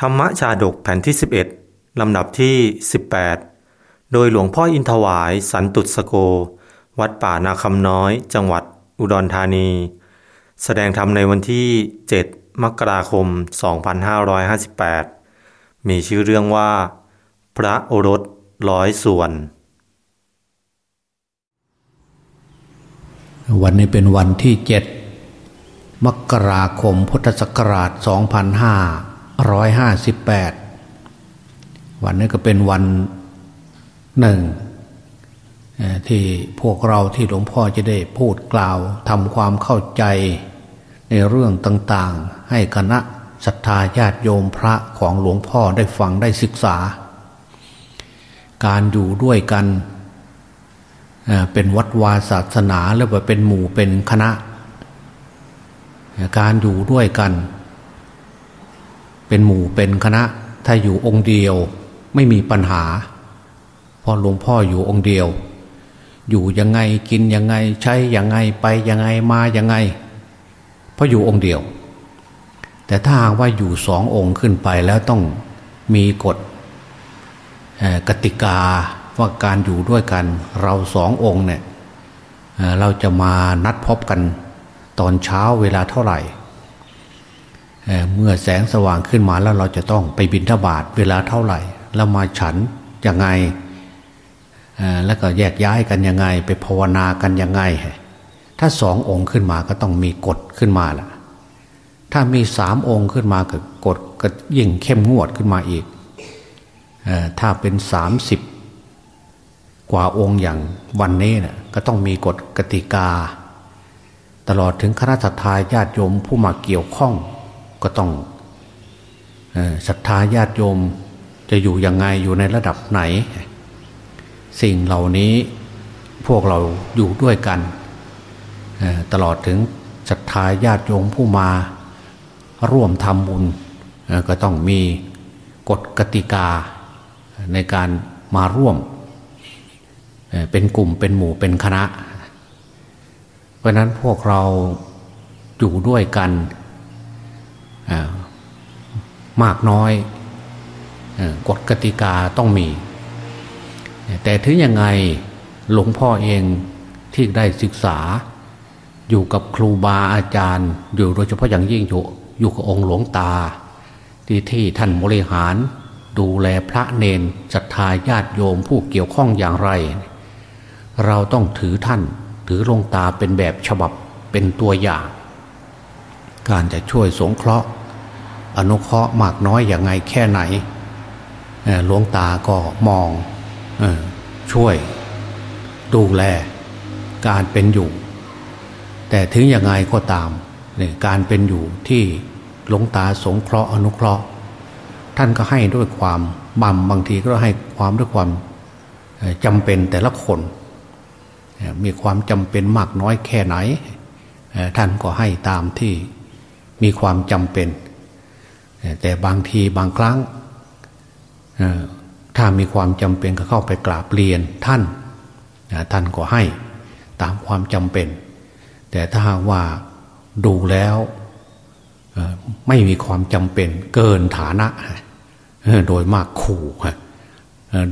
ธรรมชาดกแผ่นที่ 11 ลำดับที่ 18 โดยหลวงพ่ออินทวายสันตุสโก วัดป่านาคำน้อย จังหวัดอุดรธานี แสดงธรรมในวันที่ 7 มกราคม 2558 มีชื่อเรื่องว่า พระโอรสร้อยส่วน วันนี้เป็นวันที่เจ็ดมกราคมพุทธศักราช 2558วันนี้ก็เป็นวันหนึ่งที่พวกเราที่หลวงพ่อจะได้พูดกล่าวทำความเข้าใจในเรื่องต่างๆ ให้คณะศรัทธาญาติโยมพระของหลวงพ่อได้ฟังได้ศึกษา การอยู่ด้วยกันเป็นวัดวาศาสนาหรือว่าเป็นหมู่เป็นคณะ การอยู่ด้วยกัน เป็นหมู่เป็นคณะ ถ้าอยู่องค์เดียวไม่มีปัญหาพราะหลวงพ่ออยู่องค์เดียว อยู่ยังไงกินยังไงใช้ยังไงไปยังไงมายังไง เพราะอยู่องค์เดียว แต่ถ้าหากว่าอยู่สององค์ขึ้นไปแล้วต้องมีกฎกติกาว่าการอยู่ด้วยกันเราสององค์เนี่ยเราจะมานัดพบกันตอนเช้าเวลาเท่าไหร่ เมื่อแสงสว่างขึ้นมาแล้วเราจะต้องไปบินทบาทเวลาเท่าไหร่ แล้วมาฉันยังไงแล้วก็แยกย้ายกันยังไง ไปภาวนากันยังไง ถ้าสององค์ขึ้นมาก็ต้องมีกฎขึ้นมาล่ะ ถ้ามีสามองค์ขึ้นมาก็กฎก็ยิ่งเข้มงวดขึ้นมาอีกถ้าเป็นสามสิบกว่าองค์อย่างวันนี้นะ่ะก็ต้องมีกฎกติกา ตลอดถึงคณะสัตยาญาติโยมผู้มาเกี่ยวข้อง ก็ต้องศรัทธาญาติโยมจะอยู่ยังไงอยู่ในระดับไหน สิ่งเหล่านี้พวกเราอยู่ด้วยกัน ตลอดถึงศรัทธาญาติโยมผู้มาร่วมทำบุญก็ต้องมีกฎกติกาในการมาร่วม เป็นกลุ่มเป็นหมู่เป็นคณะ เพราะนั้นพวกเราอยู่ด้วยกัน มากน้อยกฎกติกาต้องมี แต่ถึงยังไงหลวงพ่อเองที่ได้ศึกษา อยู่กับครูบาอาจารย์อยู่โดยเฉพาะอย่างยิ่งอยู่อยู่กับองค์หลวงตา ที่ที่ท่านบริหารดูแลพระเนนศรัทธาญาติโยมผู้เกี่ยวข้องอย่างไร เราต้องถือท่านถือลงตาเป็นแบบฉบับเป็นตัวอย่าง การจะช่วยสงเคราะห์ อนุเคราะห์มากน้อยอย่างไงแค่ไหนหลวงตาก็มองช่วย ดูแล การเป็นอยู่ แต่ถึงยังไงก็ตามการเป็นอยู่ที่หลวงตาสงเคราะห์อนุเคราะห์ ท่านก็ให้ด้วยความบัมบางทีก็ให้ความด้วยความจำเป็นแต่ละคน มีความจำเป็นมากน้อยแค่ไหน ท่านก็ให้ตามที่มีความจำเป็น แต่บางทีบางครั้งถ้ามีความจำเป็นก็เข้าไปกราบเรียนท่านท่านก็ให้ตามความจำเป็น แต่ถ้าว่าดูแล้วไม่มีความจำเป็นเกินฐานะ โดยมากขู่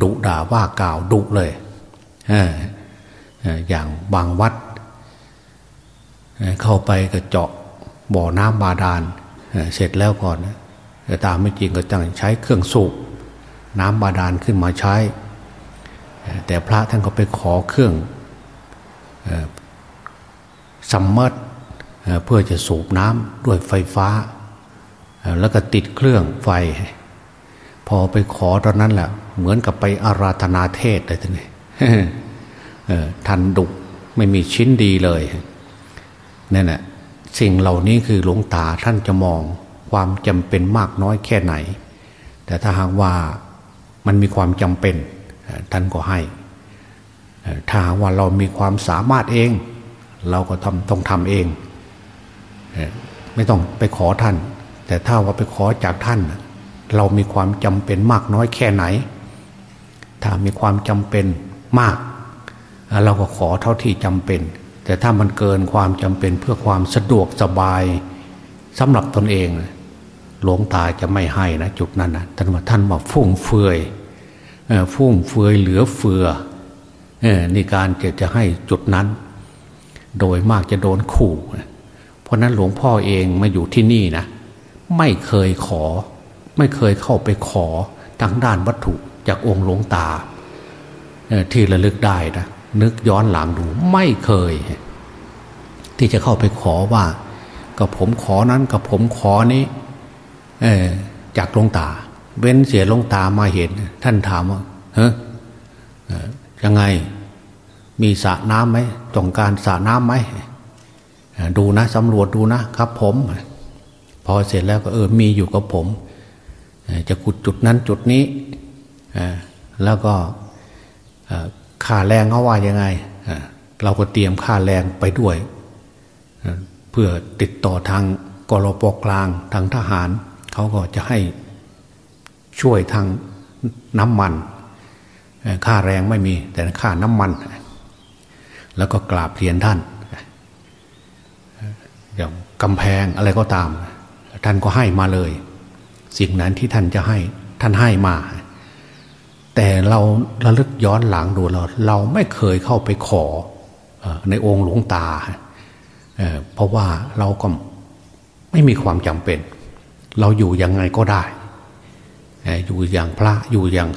ดุด่าว่ากล่าวดุเลยอย่างบางวัด เข้าไปก็เจาะบ่อน้ำบาดาลเสร็จแล้วก่อน แต่ตามไม่จริงก็จังใช้เครื่องสูบน้ำบาดาลขึ้นมาใช้ แต่พระท่านก็ไปขอเครื่องซัมมอร์เพื่อจะสูบน้ำด้วยไฟฟ้า แล้วก็ติดเครื่องไฟ พอไปขอตอนนั้นแหละเหมือนกับไปอาราธนาเทศเลยท่านนี่ทันดุไม่มีชิ้นดีเลยนั่นแหละสิ่งเหล่านี้คือหลวงตาท่านจะมอง ความจำเป็นมากน้อยแค่ไหน แต่ถ้าหากว่ามันมีความจำเป็นท่านก็ให้ ถ้าหากว่าเรามีความสามารถเอง เราก็ทำต้องทำเอง ไม่ต้องไปขอท่าน แต่ถ้าว่าไปขอจากท่าน เรามีความจำเป็นมากน้อยแค่ไหน ถ้ามีความจำเป็นมาก เราก็ขอเท่าที่จำเป็น แต่ถ้ามันเกินความจำเป็นเพื่อความสะดวกสบายสำหรับตนเอง หลวงตาจะไม่ให้นะจุดนั้นนะท่านว่าท่านว่าฟุ่มเฟือยฟุ่มเฟือยเหลือเฟือในการจะจะให้จุดนั้น โดยมากจะโดนขู่เพราะนั้นหลวงพ่อเองมาอยู่ที่นี่นะไม่เคยขอ ไม่เคยเข้าไปขอทางด้านวัตถุจากองค์หลวงตาที่ระลึกได้นะนึกย้อนหลังดูไม่เคย ที่จะเข้าไปขอว่ากับผมขอนั้นกับผมขอนี้ จากลงตา เว้นเสียลงตามาเห็น ท่านถามว่าเฮ้ยยังไงมีสระน้ำไหมต้องการสระน้ำไหมดูนะสำรวจดูนะครับ ผม พอเสร็จแล้วก็เออมีอยู่กับผม จะขุดจุดนั้นจุดนี้แล้วก็ค่าแรงเขาว่ายังไงเราก็เตรียมค่าแรงไปด้วย เพื่อติดต่อทางกรปกลางทางทหาร เขาก็จะให้ช่วยทางน้ำมัน ค่าแรงไม่มี แต่ค่าน้ำมัน แล้วก็กราบเรียนท่านอย่างกำแพงอะไรก็ตาม ท่านก็ให้มาเลย สิ่งนั้นที่ท่านจะให้ท่านให้มา แต่เราระลึกย้อนหลังดูเรา เราไม่เคยเข้าไปขอในองค์หลวงตา เพราะว่าเราก็ไม่มีความจำเป็น เราอยู่ยังไงก็ได้ อยู่อย่างพระอยู่อย่าง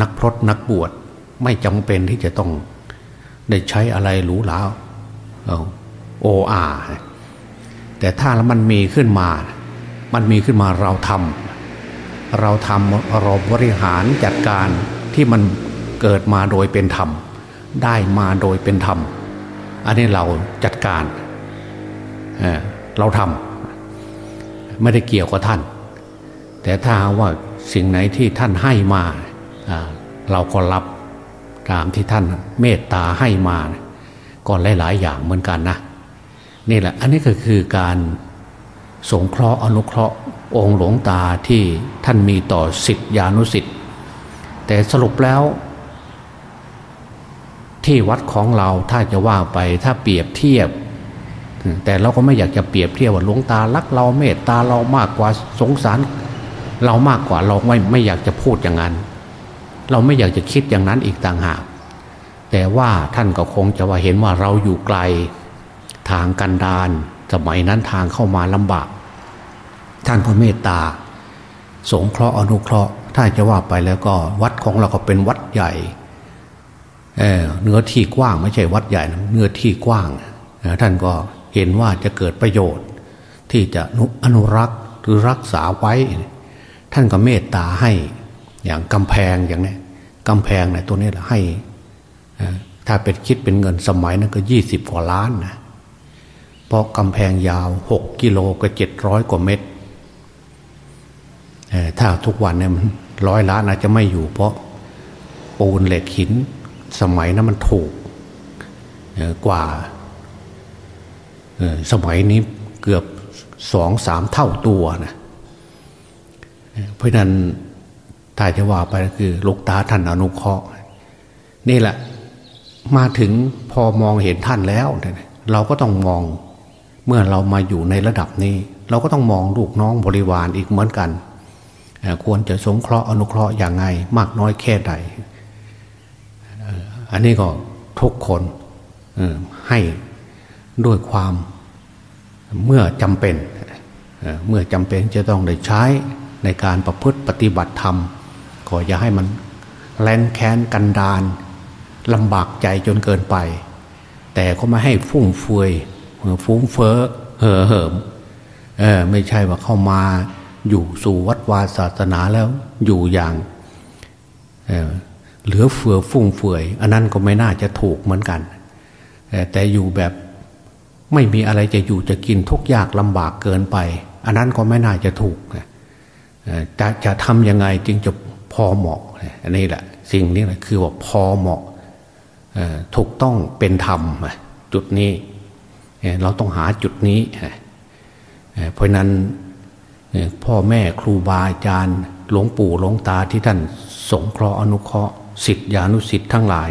นักพรตนักบวชไม่จำเป็นที่จะต้องได้ใช้อะไรหรูหราโออาแต่ถ้าแล้วมันมีขึ้นมา มันมีขึ้นมาเราทำเราทำเราบริหารจัดการที่มันเกิดมาโดยเป็นธรรม ได้มาโดยเป็นธรรม อันนี้เราจัดการเเราทำ ไม่ได้เกี่ยวกับท่าน แต่ถ้าว่าสิ่งไหนที่ท่านให้มา เราก็รับตามที่ท่านเมตตาให้มาก็หลาย ๆ อย่างเหมือนกันนะนี่แหละอันนี้ก็คือการสงเคราะห์อนุเคราะห์องค์หลวงตาที่ท่านมีต่อสิทธิานุสิทธิ์แต่สรุปแล้ว ที่วัดของเราถ้าจะว่าไปถ้าเปรียบเทียบ แต่เราก็ไม่อยากจะเปรียบเทียบว่าหลวงตารักเราเมตตาเรามากกว่าสงสาร เรามากกว่าเราไม่ไม่อยากจะพูดอย่างนั้น เราไม่อยากจะคิดอย่างนั้นอีกต่างหาก แต่ว่าท่านก็คงจะว่าเห็นว่าเราอยู่ไกลทางกันดานสมัยนั้นทางเข้ามาลำบาก ท่านก็เมตตา สงเคราะห์อนุเคราะห์ ถ้าจะว่าไปแล้วก็วัดของเราก็เป็นวัดใหญ่เเนื้อที่กว้างไม่ใช่วัดใหญ่นะเนื้อที่กว้างท่านก็ เห็นว่าจะเกิดประโยชน์ ที่จะอนุรักษ์หรือรักษาไว้ ท่านก็เมตตาให้อย่างกำแพงอย่างนี้กำแพงเนี่ยตัวนี้หละให้ถ้าเป็นคิดเป็นเงินสมัยนั้นก็ยี่สิบกว่าล้านนะเพราะกำแพงยาวหกกิโลก็เจ็ดร้อยกว่าเมตรถ้าทุกวันเนี่ยมันร้อยล้านอาจจะไม่อยู่ เพราะปูนเหล็กหินสมัยนั้นมันถูกกว่า สมัยนี้เกือบสองสามเท่าตัวนะเพราะนั้นถ้าจะว่าไปก็คือลูกตาท่านอนุเคราะห์นี่แหละมาถึงพอมองเห็นท่านแล้ว เราก็ต้องมองเมื่อเรามาอยู่ในระดับนี้ เราก็ต้องมองลูกน้องบริวารอีกเหมือนกัน ควรจะสงเคราะห์อนุเคราะห์อย่างไง มากน้อยแค่ใด อันนี้ก็ทุกคนให้ ด้วยความเมื่อจำเป็น เมื่อจำเป็นจะต้องได้ใช้ในการประพฤติปฏิบัติธรรมก็อย่าให้มันแรงแค้นกันดานลำบากใจจนเกินไป แต่ก็ไม่ให้ฟุ่มเฟือยฟุ้งเฟ้อเห่อเหิมเออไม่ใช่ว่าเข้ามาอยู่สู่วัดวาศาสนาแล้วอยู่อย่างเหลือเฟือฟุ่งเฟือย อันนั้นก็ไม่น่าจะถูกเหมือนกัน แต่อยู่แบบ ไม่มีอะไรจะอยู่จะกินทุกยากลำบากเกินไป อันนั้นก็ไม่น่าจะถูกจะจะทำยังไงจึงจะพอเหมาะอันนี้แหละสิ่งนี้แหละคือว่าพอเหมาะถูกต้องเป็นธรรมจุดนี้เราต้องหาจุดนี้เพราะนั้นพ่อแม่ครูบาอาจารย์หลวงปู่หลวงตาที่ท่านสงเคราะห์อนุเคราะห์สิทธิานุสิทธิ์ทั้งหลาย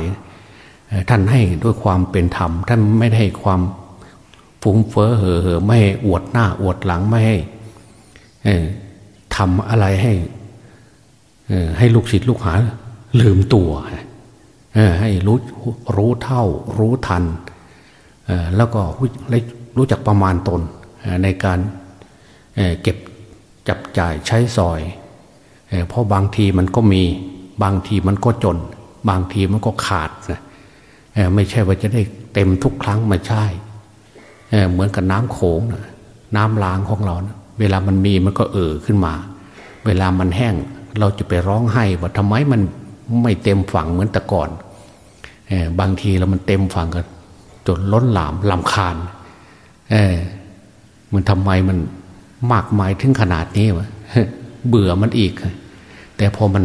ท่านให้ด้วยความเป็นธรรม ท่านไม่ให้ความ ฟุ้งเฟ้อเห่อเห่อไม่ให้อวดหน้าอวดหลังไม่ให้ทำอะไรให้ให้ลูกศิษย์ลูกหา ลืมตัวให้รู้รู้เท่า รู้ทันแล้วก็รู้จักประมาณตนในการเก็บจับจ่ายใช้สอย เพราะบางทีมันก็มีบางทีมันก็จน บางทีมันก็ขาดนะไม่ใช่ว่าจะได้เต็มทุกครั้งไม่ใช่ เหมือนกับน้ำโขงนะน้ำล้างของเรานะเวลามันมีมันก็เอ่อขึ้นมา เวลามันแห้งเราจะไปร้องไห้ว่าทำไมมันไม่เต็มฝั่งเหมือนแต่ก่อนบางทีเรามันเต็มฝั่งกันจนล้นหลามลำคาญเออมันทำไมมันมากมายถึงขนาดนี้วะเบื่อมันอีก แต่พอมัน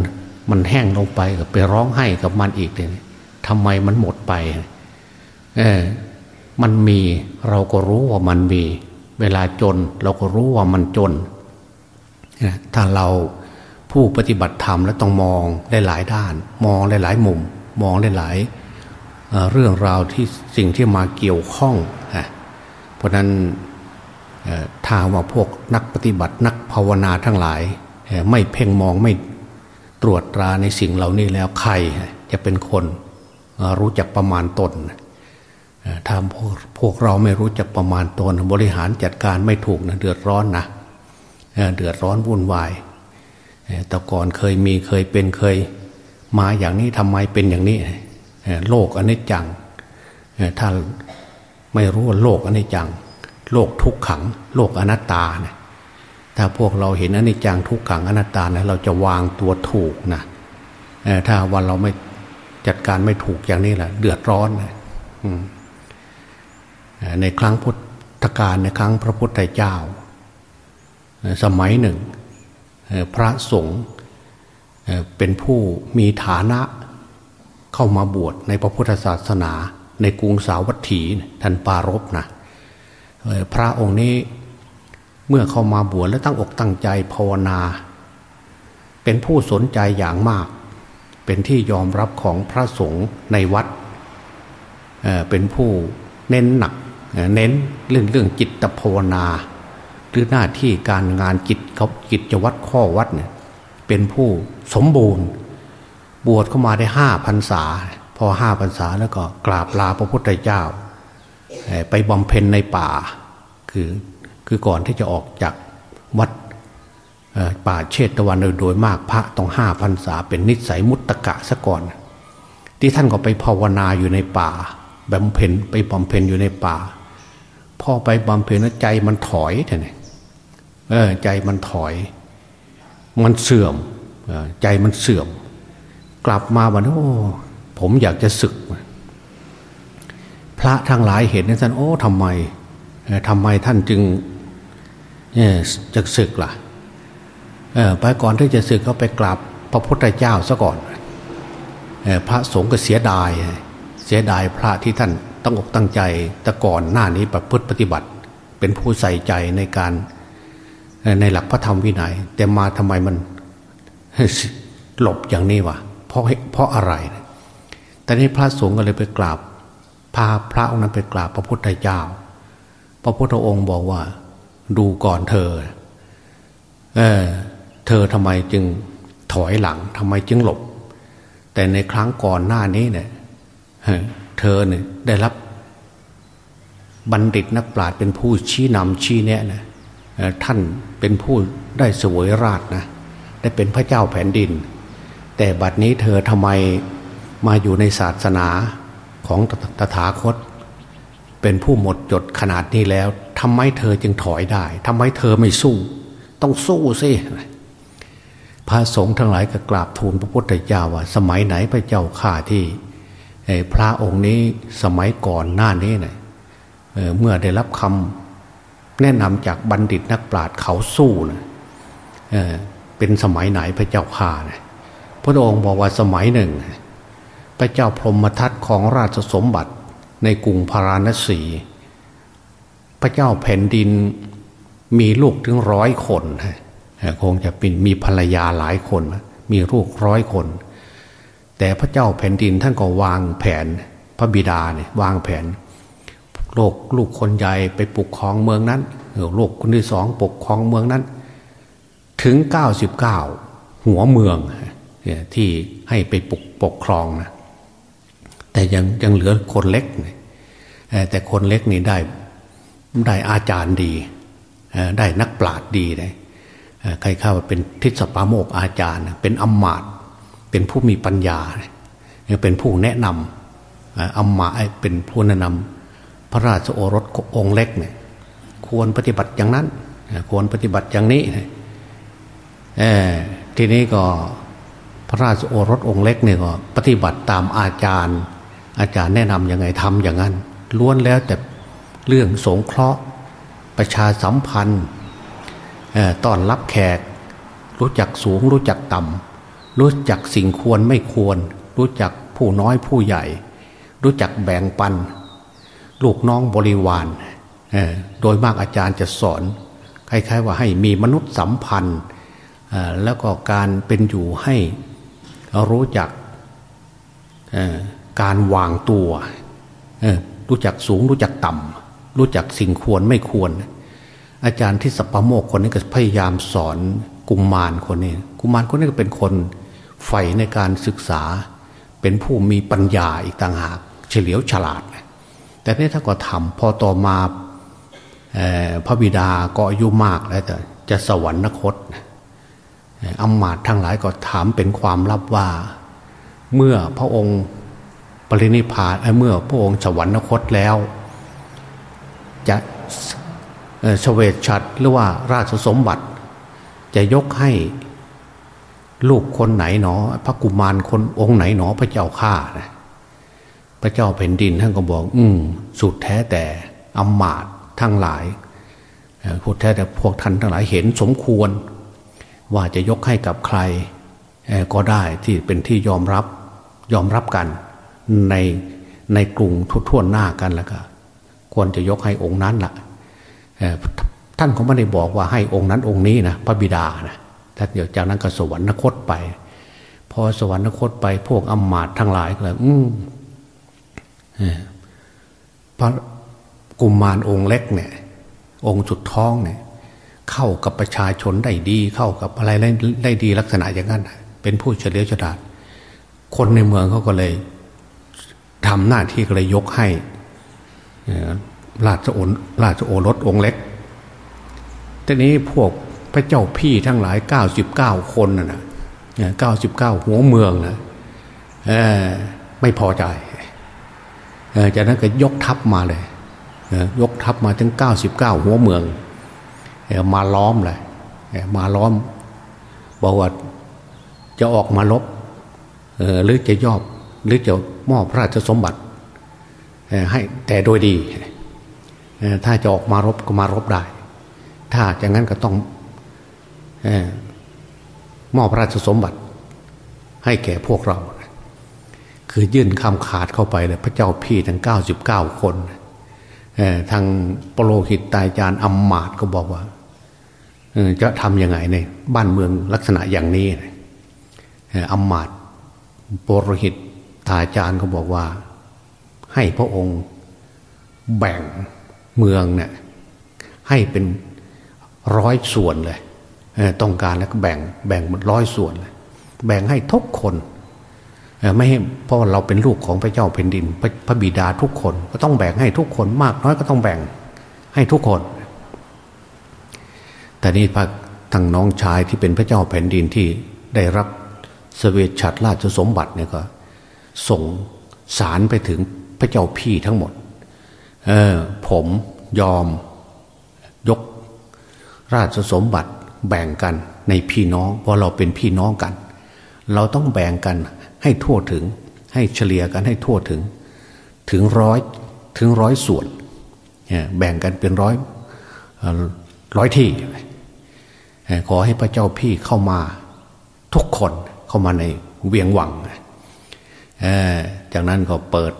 มันแห้งลงไปก็ไปร้องไห้กับมันอีกเลยทำไมมันหมดไป เออ มันมีเราก็รู้ว่ามันมี เวลาจนเราก็รู้ว่ามันจน ถ้าเราผู้ปฏิบัติธรรมแล้วต้องมองได้หลายด้าน มองได้หลายมุม มองได้หลายเรื่องราวที่สิ่งที่มาเกี่ยวข้องเพราะนั้นถ้าว่าพวกนักปฏิบัตินักภาวนาทั้งหลาย ไม่เพ่งมองไม่ตรวจตราในสิ่งเหล่านี้แล้วใครจะเป็นคนรู้จักประมาณตน ถ้าพวกพวกเราไม่รู้จักประมาณตนบริหารจัดการไม่ถูกนะเดือดร้อนนะเดือดร้อนวุ่นวายแต่ก่อนเคยมีเคยเป็นเคยมาอย่างนี้ทำไมเป็นอย่างนี้ โลกอนิจจังถ้าไม่รู้ว่าโลกอนิจจัง โลกทุกขัง โลกอนัตตานี่ยถ้าพวกเราเห็นอนิจจังทุกขังอนัตตานะเราจะวางตัวถูกนะถ้าวันเราไม่จัดการไม่ถูกอย่างนี้แหละเดือดร้อนนะ ในครั้งพุทธกาลในครั้งพระพุทธเจ้า สมัยหนึ่ง พระสงฆ์เป็นผู้มีฐานะเข้ามาบวชในพระพุทธศาสนา ในกรุงสาวัตถีท่านปารบนะพระองค์นี้เมื่อเข้ามาบวชและตั้งอกตั้งใจภาวนา เป็นผู้สนใจอย่างมาก เป็นที่ยอมรับของพระสงฆ์ในวัดเเป็นผู้เน้นหนัก เน้นเรื่องเรื่องจิตภาวนา หรือหน้าที่การงานจิตเขาจิตจวัดข้อวัดเนี่ยเป็นผู้สมบูรณ์ บวชเข้ามาได้ห้าพรรษา พอห้าพรรษาแล้วก็กราบลาพระพุทธเจ้า ไปบำเพ็ญในป่า คือคือก่อนที่จะออกจากวัดป่าเชตวันโดยมากพระต้องห้าพรรษา เป็นนิสัยมุตตะกะซะก่อน ที่ท่านก็ไปภาวนาอยู่ในป่าบำเพ็ญไปบำเพ็ญอยู่ในป่า พอไปบำเพ็ญแล้วใจมันถอยท่านเออใจมันถอย มันเสื่อมใจมันเสื่อม กลับมาวันโอ้ผมอยากจะศึก พระทั้งหลายเห็นนะท่านโอ้ทำไมทำไมท่านจึงจะศึกละ่ะไปก่อนที่จะศึกเขาไปกราบพระพุทธเจ้าซะก่อนพระสงฆ์ก็เสียดาย เสียดายพระที่ท่าน ตั้งอกตั้งใจแต่ก่อนหน้านี้ประพฤติปฏิบัติ เป็นผู้ใส่ใจในการในหลักพระธรรมวินัย แต่มาทำไมมันหลบอย่างนี้วะเพราะเพราะอะไรแต่นี้พระสงฆ์ก็เลยไปกราบพาพระองค์นั้นไปกราบพระพุทธเจ้า พระพุทธองค์บอกว่า ดูก่อนเธอ เออ เธอทำไมจึงถอยหลังทำไมจึงหลบ แต่ในครั้งก่อนหน้านี้เนี่ย เธอเนี่ยได้รับบัณฑิตนักปราชญ์เป็นผู้ชี้นำชี้แนะนะท่านเป็นผู้ได้สวยราชนะได้เป็นพระเจ้าแผ่นดิน แต่บัดนี้เธอทำไมมาอยู่ในศาสนาของตถาคต เป็นผู้หมดจดขนาดนี้แล้วทำไมเธอจึงถอยได้ทำไมเธอไม่สู้ ต้องสู้สิพระสงฆ์ทั้งหลายก็กราบทูลพระพุทธเจ้าว่า สมัยไหนพระเจ้าข่าที่ พระองค์นี้สมัยก่อนหน้านี้เนะี่ยเมื่อได้รับคำแนะนำจากบัณฑิตนักปราชญ์เขาสู้นะเเป็นสมัยไหนพระเจ้าข่านะพระองค์บอกว่าสมัยหนึ่ง พระเจ้าพรหมทัตของราชสมบัติในกรุงพาราณสี พระเจ้าแผ่นดินมีลูกถึงร้อยคนคงจะเป็นมีภรรยาหลายคน มีลูกร้อยคน แต่พระเจ้าแผ่นดินท่านก็วางแผนพระบิดาเนี่ยวางแผน โลกลูกคนใหญ่ไปปกครองเมืองนั้นลูกคนที่สองปกครองเมืองนั้นถถึง 99 หัวเมืองที่ให้ไปปกปกครองนะแต่ยังยังเหลือคนเล็ก แต่คนเล็กนี่ได้ได้อาจารย์ดี ได้นักปราชญ์ดีเลยใครเข้าเป็นทิศปาโมกอาจารย์ เป็นอมมาต เป็นผู้มีปัญญา เป็นผู้แนะนำอัมมาเป็นผู้แนะนำพระราชโอรสองค์เล็กเนี่ยควรปฏิบัติอย่างนั้น ควรปฏิบัติอย่างนี้ทีนี้ก็พระราชโอรสองค์เล็กเนี่ยก็ปฏิบัติตามอาจารย์ อาจารย์แนะนำยังไงทำอย่างนั้นล้วนแล้วแต่เรื่องสงเคราะห์ ประชาสัมพันธ์ต้อนรับแขก รู้จักสูงรู้จักต่ำ รู้จักสิ่งควรไม่ควร รู้จักผู้น้อยผู้ใหญ่ รู้จักแบ่งปัน ลูกน้องบริวารโดยมากอาจารย์จะสอน คล้าย ๆ ว่าให้มีมนุษย์สัมพันธ์แล้วก็การเป็นอยู่ให้รู้จักการวางตัวรู้จักสูงรู้จักต่ำรู้จักสิ่งควรไม่ควร อาจารย์ที่สัปปโมกคนนี้ก็พยายามสอนกุมมารคนนี้กุมมารคนนี้ก็เป็นคน ใฝ่ในการศึกษา เป็นผู้มีปัญญาอีกต่างหาก เฉลียวฉลาด แต่นี่ถ้าก็ทำพอต่อมาพระบิดาก็อายุมากแล้วแต่จะสวรรคตอมมาตทั้งหลายก็ถามเป็นความลับว่า เมื่อพระองค์ปรินิพานเมื่อพระองค์สวรรคตแล้ว จะเสวตฉัตรหรือว่าราชสมบัติ จะยกให้ ลูกคนไหนหนอ พระกุมารคนองค์ไหนหนอพระเจ้าข้านะพระเจ้าแผ่นดินท่านก็บอก อืมสุดแท้แต่อมมาตทั้งหลายพูดแท้แต่พวกท่านทั้งหลายเห็นสมควร ว่าจะยกให้กับใครก็ได้ที่เป็นที่ยอมรับยอมรับกันในในกลุ่มทุ่วหน้ากันแล้วก็ ควรจะยกให้องค์นั้นละ่ะท่านเขาไม่ได้บอกว่าให้องค์นั้นองค์นี้นะพระบิดานะ ถ้าเดี๋ยวจากนั้นก็สวรรคตไป พอสวรรคตไปพวกอมมาตทั้งหลายก็เลยอืมพระกุมมารองค์เล็กเนี่ย องค์จุดท้องเนี่ย เข้ากับประชาชนได้ดี เข้ากับอะไรได้ดีลักษณะอย่างนั้นเป็นผู้เฉลียวฉลาด คนในเมืองเขาก็เลยทำหน้าที่ก็เลยยกให้ราชโอราชโอรสองค์เล็กทีนี้พวก พระเจ้าพี่ทั้งหลายเก้าสิบเก้าคนนะ่ะเก้าสิบเก้าหัวเมืองนะไม่พอใจจากนั้นก็ยกทัพมาเลยยกทัพมาถึงเก้าสิบเก้าหัวเมืองมาล้อมเลยมาล้อมบอกว่าจะออกมาลบหรือจะยอบหรือจะมอบราชสมบัติให้แต่โดยดี ถ้าจะออกมารบก็มารบได้ ถ้าอย่างนั้นก็ต้อง มอบราชสมบัติ ให้แก่พวกเรา คือยื่นคำขาดเข้าไปเลยพระเจ้าพี่ทั้งเก้าสิบเก้าคนทางปโลหิตตายจารย์อัมมาดก็บอกว่าจะทำยังไงในบ้านเมืองลักษณะอย่างนี้อัมมาดปโลหิตตายจารย์ก็บอกว่า ให้พระองค์แบ่งเมืองเนี่ยให้เป็นร้อยส่วนเลย ต้องการแล้วก็แบ่งแบ่งมันร้อยส่วนเลยแบ่งให้ทุกคนไม่ให้เพราะเราเป็นลูกของพระเจ้าแผ่นดินพระพระบิดาทุกคน ก็ต้องแบ่งให้ทุกคนมากน้อยก็ต้องแบ่งให้ทุกคน แต่นี่พระทางน้องชายที่เป็นพระเจ้าแผ่นดินที่ได้รับสเวชฉัตรราชสมบัติเนี่ยก็ ส่งสารไปถึงพระเจ้าพี่ทั้งหมด เออผมยอมยกราชสมบัติ แบ่งกันในพี่น้องเพราะเราเป็นพี่น้องกัน เราต้องแบ่งกันให้ทั่วถึง ให้เฉลี่ยกันให้ทั่วถึง ถึงร้อยถึงร้อยส่วนแบ่งกันเป็นร้อยร้อยที่ ขอให้พระเจ้าพี่เข้ามาทุกคนเข้ามาในเวียงหวังจากนั้นก็เปิด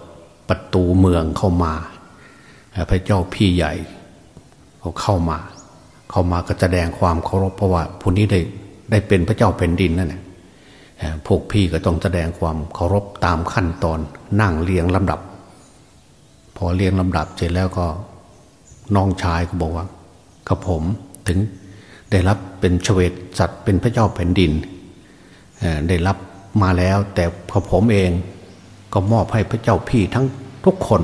ประตูเมืองเข้ามา พระเจ้าพี่ใหญ่เขาเข้ามา เข้ามาก็แสดงความเคารพเพราะว่าผู้นี้ได้ได้เป็นพระเจ้าแผ่นดินนั่นแหละพวกพี่ก็ต้องแสดงความเคารพตามขั้นตอนนั่งเรียงลำดับ พอเรียงลำดับเสร็จแล้วก็น้องชายก็บอกว่ากับผมถึงได้ได้รับเป็นเฉวตสัตว์เป็นพระเจ้าแผ่นดินได้รับมาแล้วแต่พอผมเองก็มอบให้พระเจ้าพี่ทั้งทุกคน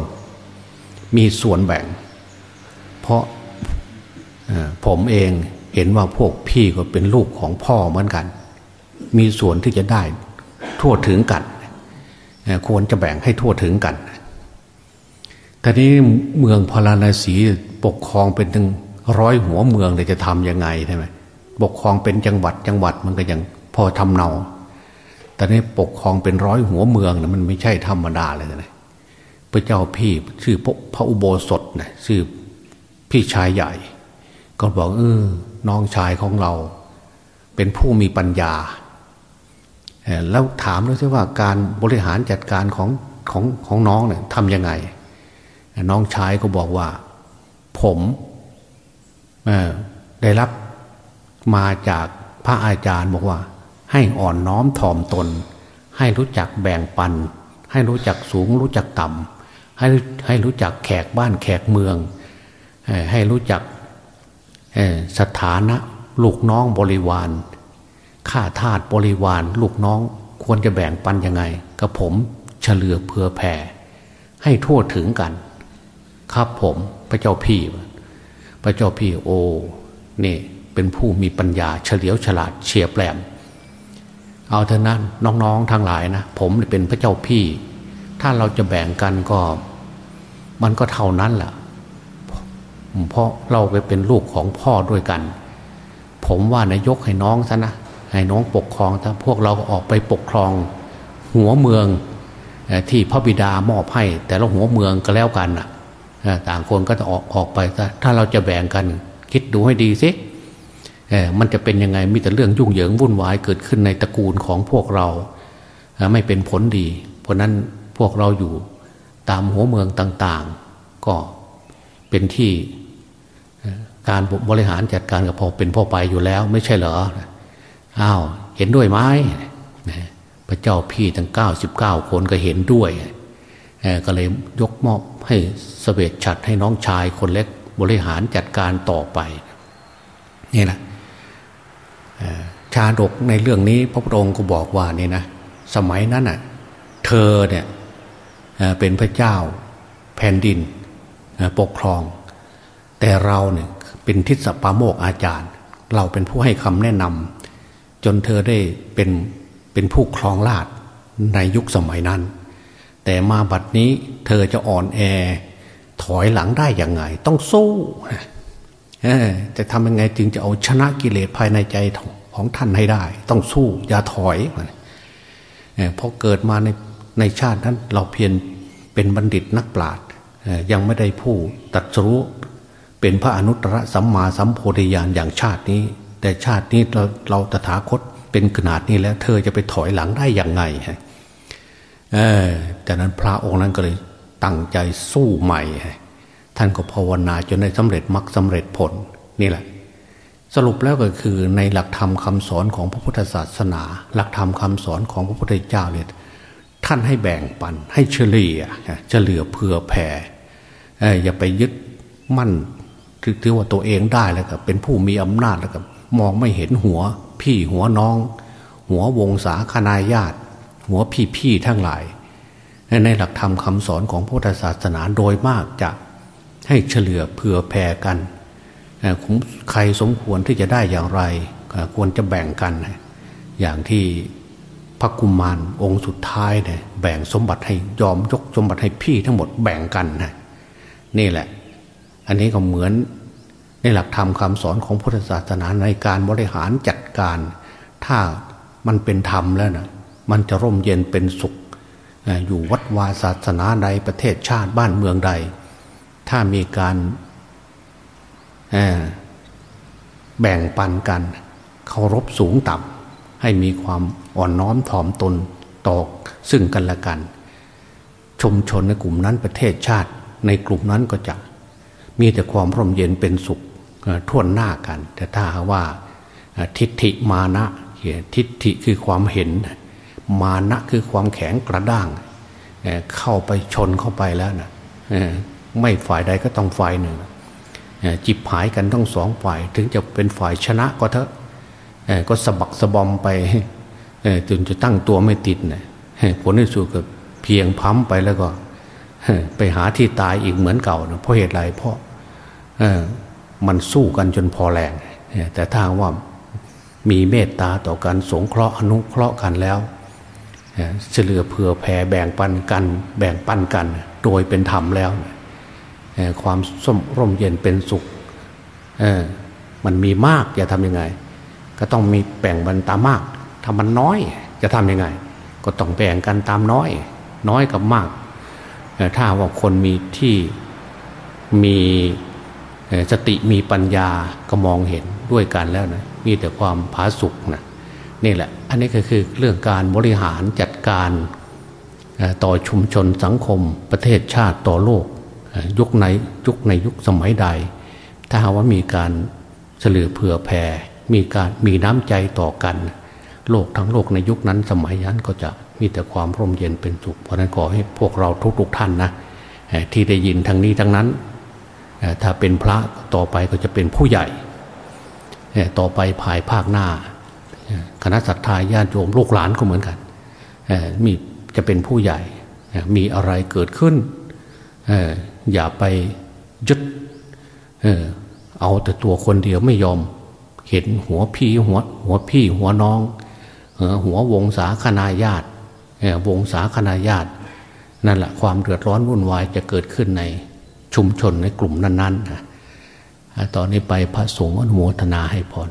มีส่วนแบ่ง เพราะ ผมเองเห็นว่าพวกพี่ก็เป็นลูกของพ่อเหมือนกัน มีส่วนที่จะได้ทั่วถึงกัน ควรจะแบ่งให้ทั่วถึงกันทีนี้เมืองพาราณสีปกครองเป็นถึงร้อยหัวเมืองเลยจะทำยังไงใช่ไหมปกครองเป็นจังหวัดจังหวัดมันก็ยังพอทำเนาแต่นี้ปกครองเป็นร้อยหัวเมืองนะมันไม่ใช่ธรรมดาเลยนะพระเจ้าพี่ชื่อพระอุโบสถนะชื่อพี่ชายใหญ่ ก็บอกเออน้องชายของเรา เป็นผู้มีปัญญาแล้วถามด้วยว่าการบริหารจัดการของของของน้องเนี่ยทำยังไง น้องชายก็บอกว่า ผมได้รับมาจากพระอาจารย์บอกว่า ให้อ่อนน้อมถ่อมตน ให้รู้จักแบ่งปัน ให้รู้จักสูงรู้จักต่ำให้ให้รู้จักแขกบ้านแขกเมือง ให้รู้จัก สถานะลูกน้องบริวารข้าทาสบริวารลูกน้องควรจะแบ่งปันยังไงกับผมเฉลือเผื่อแผ่ ให้ทั่วถึงกัน ครับผมพระเจ้าพี่ พระเจ้าพี่โอนี่เป็นผู้มีปัญญาเฉลียวฉลาดเฉียบแหลม เอาเท่านั้นน้องๆทั้งหลายนะผมเป็นพระเจ้าพี่ ถ้าเราจะแบ่งกันก็ มันก็เท่านั้นแหละ เพราะเราไปเป็นลูกของพ่อด้วยกัน ผมว่านายกให้น้องซะนะให้น้องปกครองถ้าพวกเราออกไปปกครองหัวเมืองที่พระบิดามอบให้ แต่ละหัวเมืองก็แล้วกันอะต่างคนก็จะออกออกไป ถ้าเราจะแบ่งกัน คิดดูให้ดีสิมันจะเป็นยังไงมีแต่เรื่องยุ่งเหยิงวุ่นวายเกิดขึ้นในตระกูลของพวกเรา ไม่เป็นผลดี เพราะนั้นพวกเราอยู่ตามหัวเมืองต่าง ๆ ก็เป็นที่ การบริหารจัดการกับพอเป็นพ่อไปอยู่แล้ว ไม่ใช่เหรออ้าวเห็นด้วยไหมพระเจ้าพี่ทั้งเก้าสิบเก้าคนก็เห็นด้วย ก็เลยยกมอบให้สเวตฉัดให้น้องชายคนเล็กบริหารจัดการต่อไปนี่แหละชาดกในเรื่องนี้พระพุทธองค์ก็บอกว่านี่นะสมัยนั้นอะเธอเนี่ยเป็นพระเจ้าแผ่นดินปกครอง แต่เราเนี่ยเป็นทิศปาโมกอาจารย์ เราเป็นผู้ให้คำแนะนำจนเธอได้เป็นเป็นผู้ครองราชในยุคสมัยนั้น แต่มาบัดนี้เธอจะอ่อนแอ ถอยหลังได้ยังไง ต้องสู้จะทำยังไงจึงจะเอาชนะกิเลสภายในใจของท่านให้ได้ ต้องสู้อย่าถอยเพราะเกิดมาในในชาตินั้นเราเพียงเป็นบัณฑิตนักปราชญ์ยังไม่ได้ผู้ตัดสู้ เป็นพระอนุตตรสัมมาสัมโพธิญาณอย่างชาตินี้ แต่ชาตินี้เราเราตถาคตเป็นขนาดนี้แล้ว เธอจะไปถอยหลังได้อย่างไงเออจากนั้นพระองค์นั้นก็เลยตั้งใจสู้ใหม่ท่านก็ภาวนาจนได้สำเร็จมรรคสาเร็จผลนี่แหละ สรุปแล้วก็คือในหลักธรรมคาสอนของพระพุทธศาสนา หลักธรรมคาสอนของพระพุทธเจ้าเนี่ยท่านให้แบ่งปันให้เฉลี่ยเฉลี่ยเผื่อแผ่อย่าไปยึดมั่น ถือว่าตัวเองได้แล้วก็เป็นผู้มีอำนาจแล้วก็มองไม่เห็นหัว พี่หัวน้อง หัววงศาคณาญาติ หัวพี่ๆทั้งหลาย ในหลักธรรมคำสอนของพุทธศาสนาโดยมากจะให้เฉลือเผื่อแผ่กันใครสมควรที่จะได้อย่างไร ควรจะแบ่งกัน อย่างที่พระกุมารองค์สุดท้ายเนี่ยแบ่งสมบัติให้ยอมยกสมบัติให้พี่ทั้งหมดแบ่งกันนะนี่แหละ อันนี้ก็เหมือนในหลักธรรมคำสอนของพุทธศาสนาในการบริหารจัดการ ถ้ามันเป็นธรรมแล้วนะมันจะร่มเย็นเป็นสุข อยู่วัดวาศาสนาใดประเทศชาติบ้านเมืองใด ถ้ามีการแบ่งปันกันเคารพสูงต่ำให้มีความอ่อนน้อมถ่อมตนต่อซึ่งกันและกันชมชนในกลุ่มนั้นประเทศชาติ ในกลุ่มนั้นก็จะ มีแต่ความร่มเย็นเป็นสุขท่วนหน้ากัน แต่ถ้าว่าทิฏฐิมานะทิฏฐิคือความเห็น มานะคือความแข็งกระด้าง เข้าไปชนเข้าไปแล้วนะไม่ฝ่ายใดก็ต้องฝ่ายหนึ่ง จิบหายกันทั้งสองฝ่าย ถึงจะเป็นฝ่ายชนะก็เถอะก็สะบักสะบอมไปจนจะตั้งตัวไม่ติดนะผลที่สุดก็เพียงพั้มไปแล้วก็ ไปหาที่ตายอีกเหมือนเก่านะเพราะเหตุไรเพราะมันสู้กันจนพอแรงแต่ถ้าว่ามีเมตตาต่อกันสงเคราะห์อนุเคราะห์กันแล้วเฉลือเผื่อแผ่แบ่งปันกันแบ่งปันกัน โดยเป็นธรรมแล้วความส้มร่มเย็นเป็นสุขมันมีมากจะทำยังไง ก็ต้องมีแบ่งบันตามากถ้ามันน้อยจะทำยังไง ก็ต้องแบ่งกันตามน้อย น้อยกับมาก ถ้าว่าคนมีที่มีสติมีปัญญาก็มองเห็นด้วยกันแล้วนะมีแต่ความผาสุกนะนี่แหละ อันนี้ก็คือเรื่องการบริหารจัดการต่อชุมชนสังคมประเทศชาติต่อโลก ยุคไหนยุคในยุคสมัยใด ถ้าหาว่ามีการเฉลือเผื่อแผ่มีการมีน้ำใจต่อกัน โลกทั้งโลกในยุคนั้นสมัยนั้นก็จะมีแต่ความร่มเย็นเป็นสุขเพราะนั้นขอให้พวกเราทุกๆท่านนะที่ได้ยินทางนี้ทั้งนั้น ถ้าเป็นพระต่อไปก็จะเป็นผู้ใหญ่ต่อไปภายภาคหน้า คณะสัตยาญาติโยมลูกหลานก็เหมือนกันมีจะเป็นผู้ใหญ่มีอะไรเกิดขึ้น อย่าไปยึดเอาแต่ตัวคนเดียวไม่ยอม เห็นหัวพี่หัวหัวพี่หัวน้อง หัววงศาคณาญาติวงศาคณาญาตินั่นแหละความเดือดร้อนวุ่นวายจะเกิดขึ้นในชุมชนในกลุ่มนั้นๆตอนนี้ไปพระสงฆ์อนุโมทนาให้พร